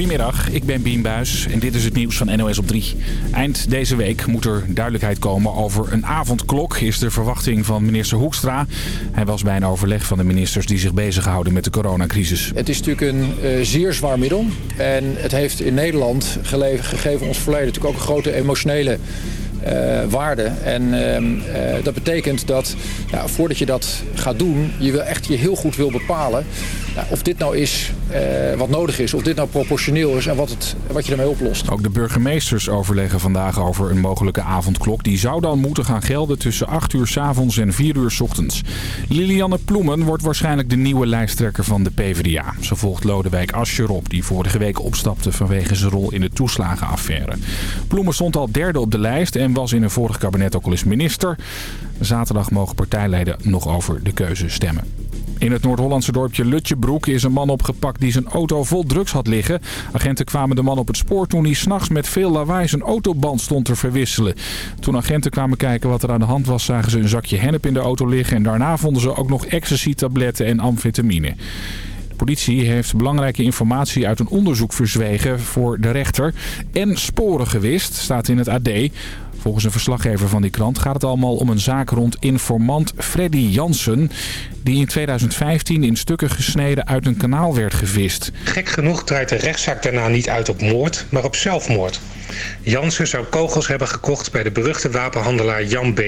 Goedemiddag, ik ben Bien Buis en dit is het nieuws van NOS op 3. Eind deze week moet er duidelijkheid komen over een avondklok, is de verwachting van minister Hoekstra. Hij was bij een overleg van de ministers die zich bezighouden met de coronacrisis. Het is natuurlijk een uh, zeer zwaar middel en het heeft in Nederland gegeven ons verleden natuurlijk ook een grote emotionele waarde. En uh, dat betekent dat ja, voordat je dat gaat doen, je wil echt je heel goed wil bepalen nou, of dit nou is uh, wat nodig is, of dit nou proportioneel is en wat, het, wat je ermee oplost. Ook de burgemeesters overleggen vandaag over een mogelijke avondklok. Die zou dan moeten gaan gelden tussen 8 uur s avonds en 4 uur s ochtends. Lilianne Ploemen wordt waarschijnlijk de nieuwe lijsttrekker van de PvdA. Ze volgt Lodewijk Asscher op, die vorige week opstapte vanwege zijn rol in de toeslagenaffaire. Ploemen stond al derde op de lijst en was in een vorig kabinet ook al eens minister. Zaterdag mogen partijleden nog over de keuze stemmen. In het Noord-Hollandse dorpje Lutjebroek is een man opgepakt die zijn auto vol drugs had liggen. Agenten kwamen de man op het spoor toen hij s'nachts met veel lawaai zijn autoband stond te verwisselen. Toen agenten kwamen kijken wat er aan de hand was, zagen ze een zakje hennep in de auto liggen. En daarna vonden ze ook nog ecstasy-tabletten en amfetamine. De politie heeft belangrijke informatie uit een onderzoek verzwegen voor de rechter. En sporen gewist, staat in het AD. Volgens een verslaggever van die krant gaat het allemaal om een zaak rond informant Freddy Jansen... die in 2015 in stukken gesneden uit een kanaal werd gevist. Gek genoeg draait de rechtszaak daarna niet uit op moord, maar op zelfmoord. Jansen zou kogels hebben gekocht bij de beruchte wapenhandelaar Jan B.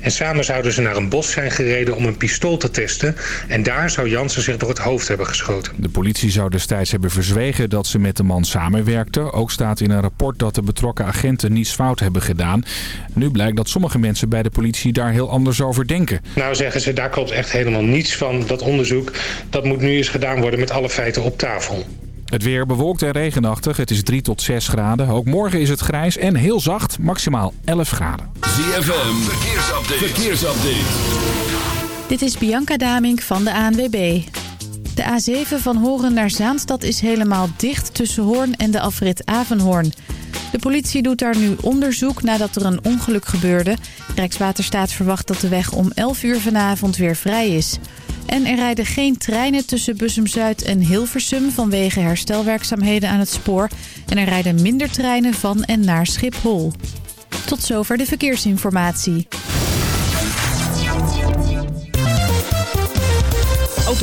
En samen zouden ze naar een bos zijn gereden om een pistool te testen. En daar zou Jansen zich door het hoofd hebben geschoten. De politie zou destijds hebben verzwegen dat ze met de man samenwerkte. Ook staat in een rapport dat de betrokken agenten niets fout hebben gedaan. Nu blijkt dat sommige mensen bij de politie daar heel anders over denken. Nou zeggen ze, daar klopt echt helemaal niets van. Dat onderzoek, dat moet nu eens gedaan worden met alle feiten op tafel. Het weer bewolkt en regenachtig. Het is 3 tot 6 graden. Ook morgen is het grijs en heel zacht. Maximaal 11 graden. ZFM, verkeersupdate. verkeersupdate. Dit is Bianca Damink van de ANWB. De A7 van Horen naar Zaanstad is helemaal dicht tussen Hoorn en de afrit Avenhoorn. De politie doet daar nu onderzoek nadat er een ongeluk gebeurde. Rijkswaterstaat verwacht dat de weg om 11 uur vanavond weer vrij is. En er rijden geen treinen tussen Bussum-Zuid en Hilversum vanwege herstelwerkzaamheden aan het spoor. En er rijden minder treinen van en naar Schiphol. Tot zover de verkeersinformatie.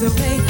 the way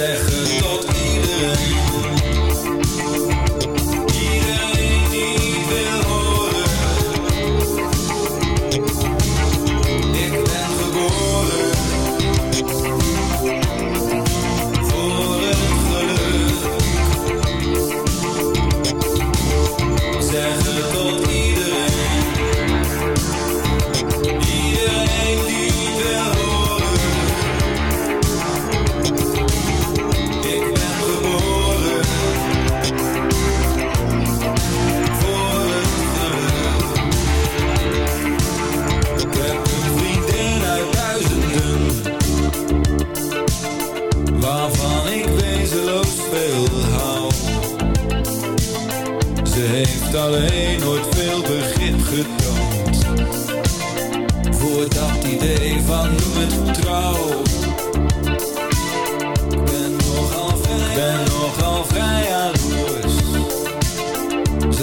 zeggen.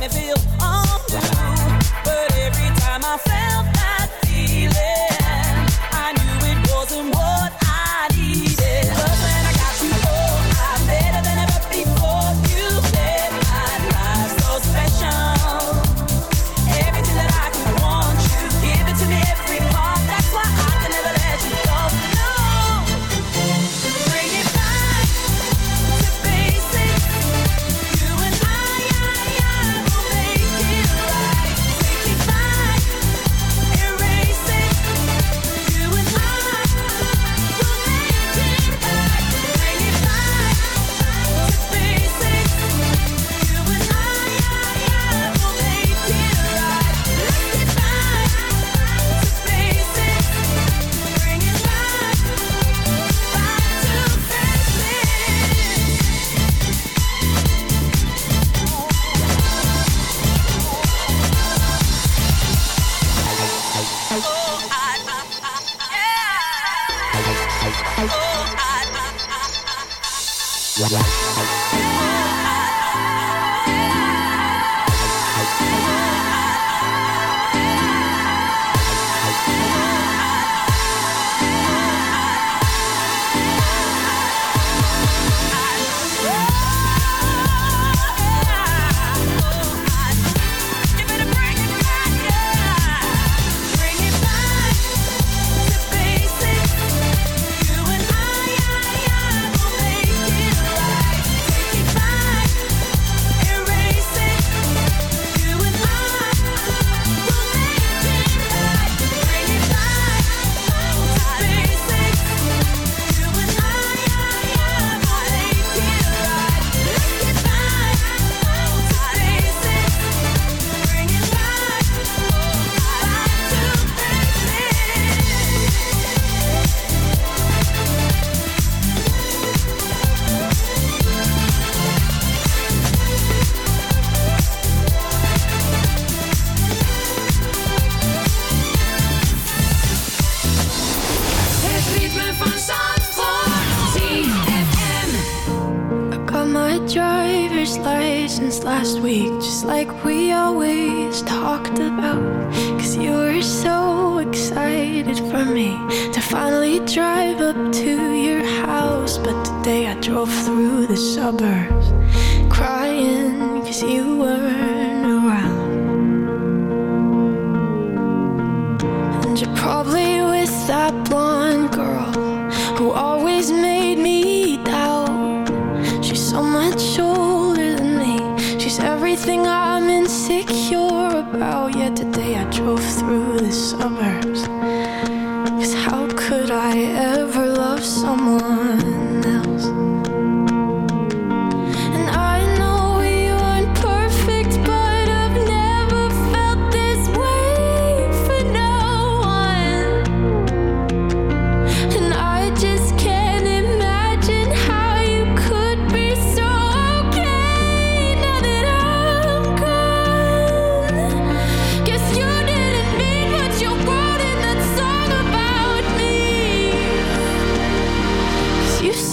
me feel.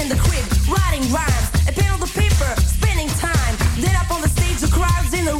in the crib, writing rhymes, a pen on the paper, spending time. Then up on the stage, the crowd's in the.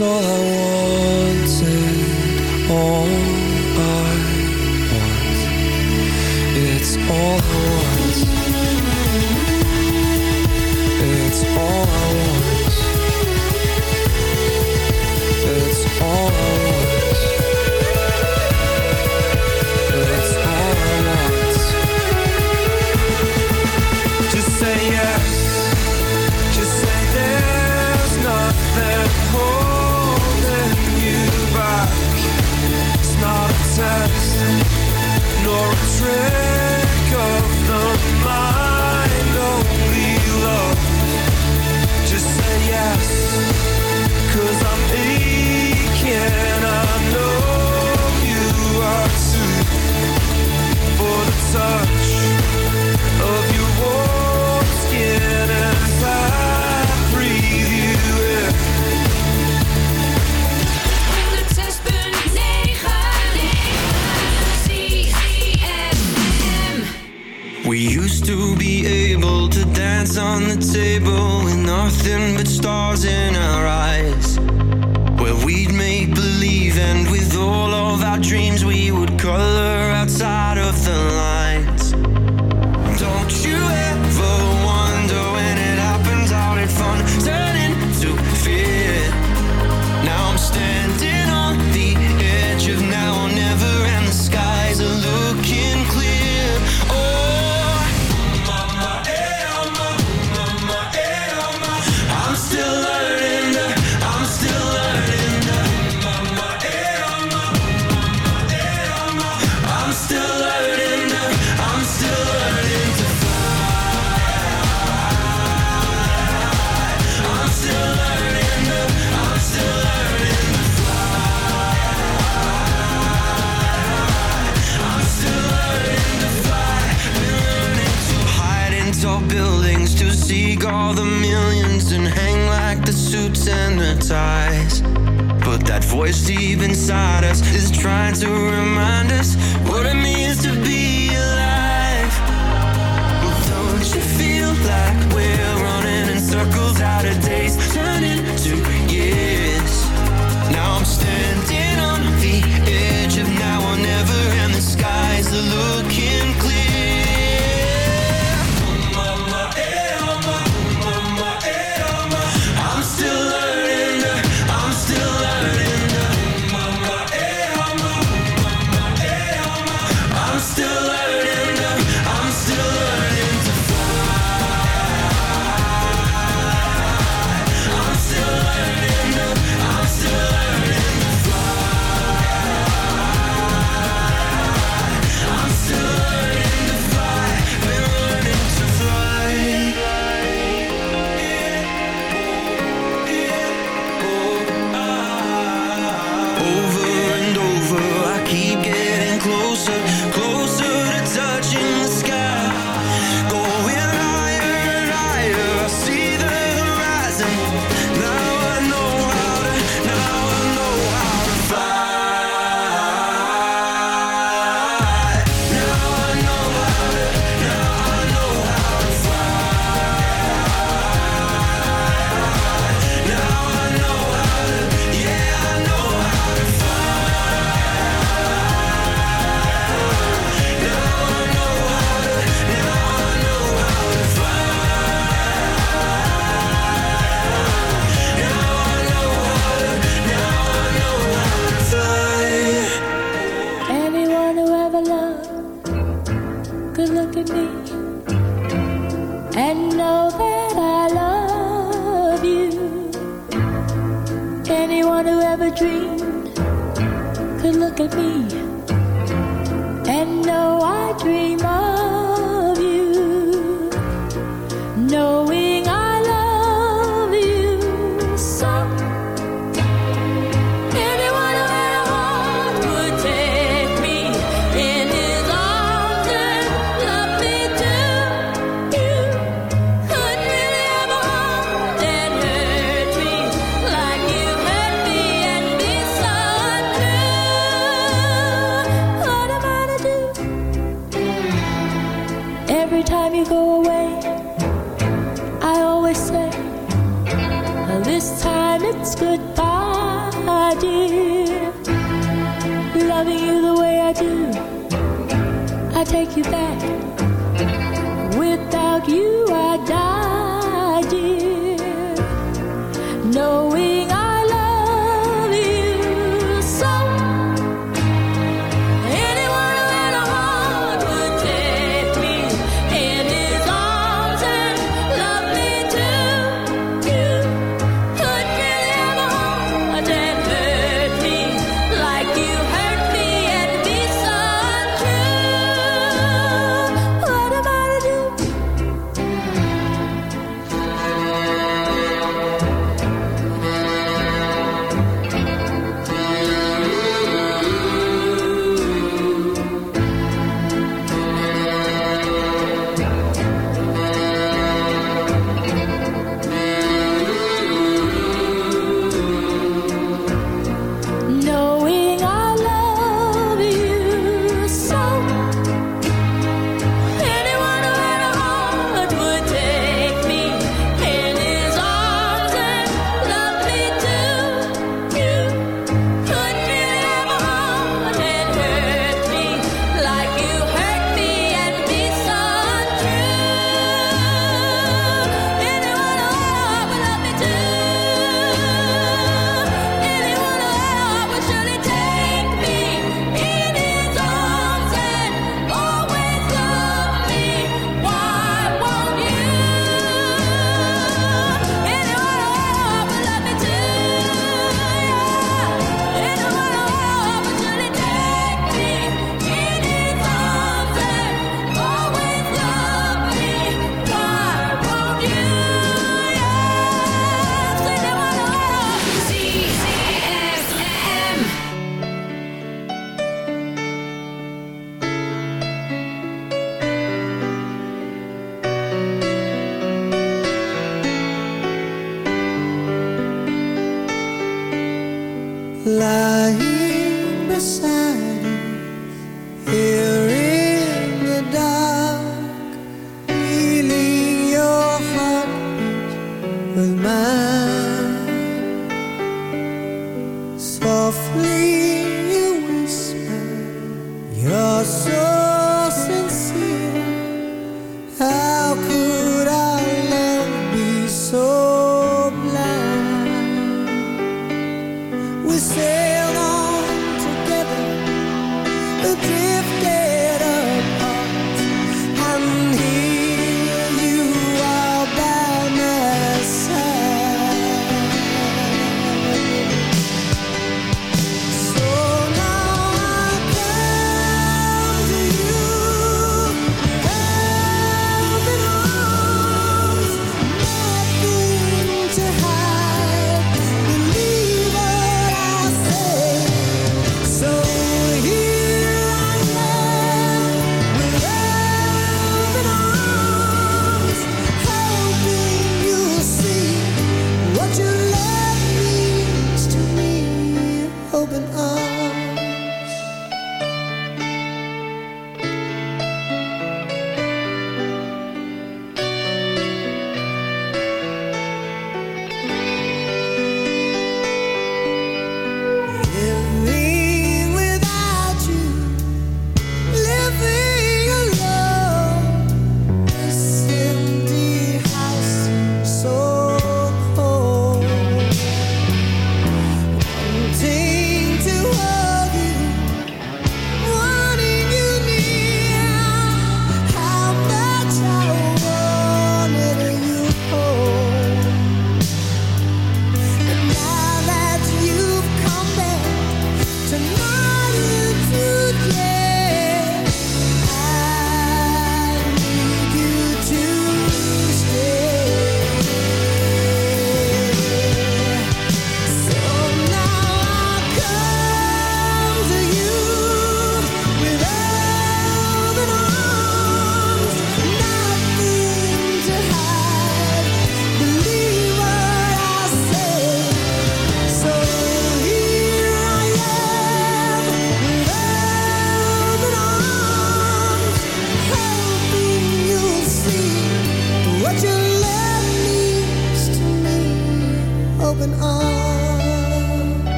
all I wanted, all I want. It's all I want. friend